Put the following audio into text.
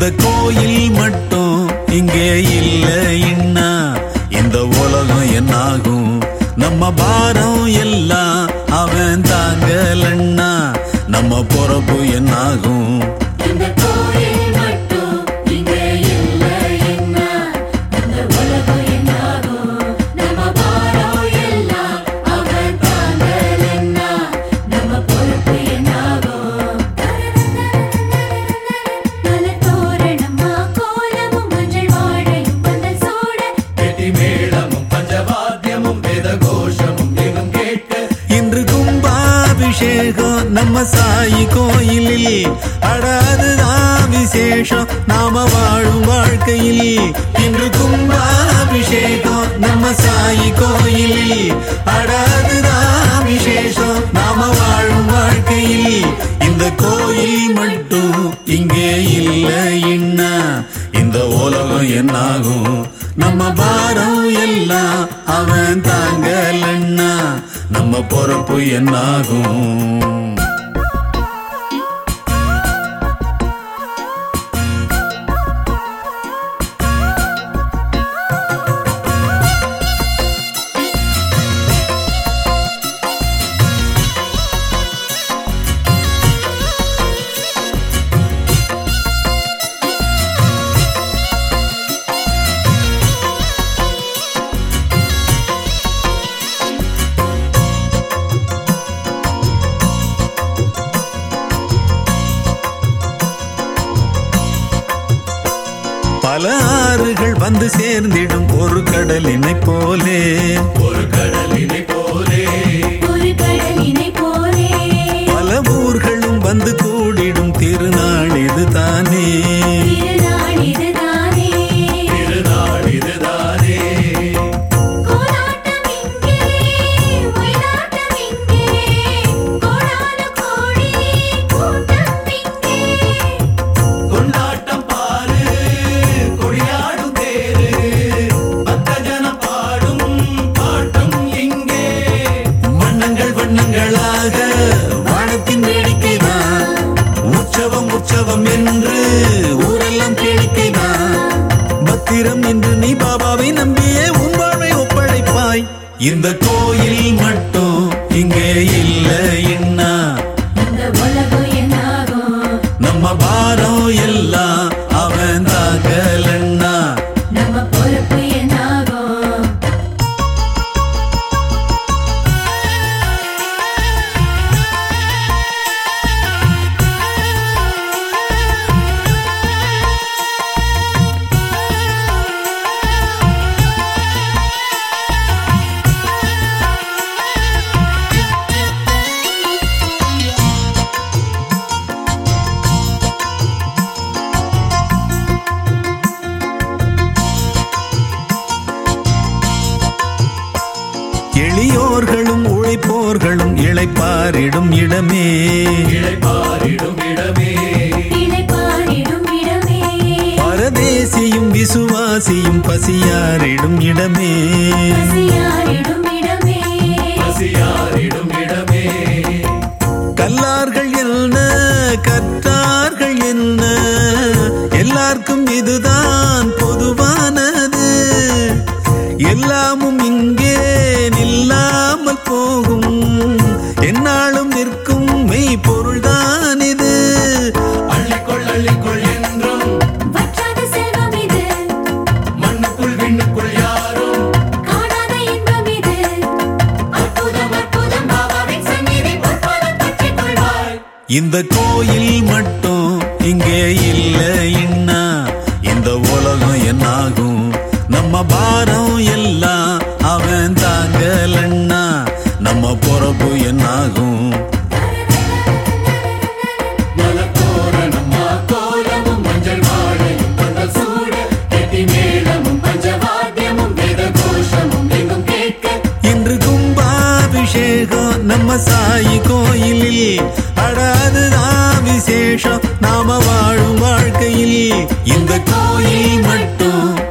இந்த கோயில் மட்டும் இங்கே இல்லைன்னா இந்த உலகம் என்னாகும்? நம்ம பாரம் எல்லாம் அவன் தாங்கலன்னா நம்ம பொறப்பு என்னாகும்? நம்ம சாயி கோயிலில் அடாதுதான் விசேஷம். நாம வாழும் வாழ்க்கையில் இன்று கும்பாபிஷேகம். நம்ம சாயி கோயிலில் அடாதுதான் விசேஷம். நாம வாழும் வாழ்க்கையில் இந்த கோயில் மட்டும் இங்கே இல்லை என்ன? இந்த உலகம் என்னாகும்? நம்ம பாரம் எல்லாம் அவன் தாங்கலன்னா நம்ம பொறுப்பு என்னாகும்? பல ஆறுகள் வந்து சேர்ந்திடும் ஒரு கடலினை போலே. ஒரு கடலினை போலே. ஒரு கடலினை போலே. பல ஊர்களும் வந்து கூடிடும் திருநாள் இது தானே திருநாள் இதுதானே இந்த கோயில் மட்டும் இங்கே உலகம் என்னாகும்? நம்ம பாரம் எல்லாம் இடமே. இடமே. பரதேசியும் விசுவாசியும் பசியாரிடும் இடமே. பசியாறிடும் இடமே. பசியாரிடும் இடமே. கல்லார்கள் என்ன கற்றார்கள் என்ன? எல்லாருக்கும் இதுதான் இந்த கோயில் மட்டும் இங்கே இல்லைன்னா இந்த உலகம் என்னாகும்? நம்ம பாரம் எல்லாம் அவன் தாங்கலன்னா? நம்ம பொறப்பு என்னாகும்? இந்த கோயில் மட்டும்.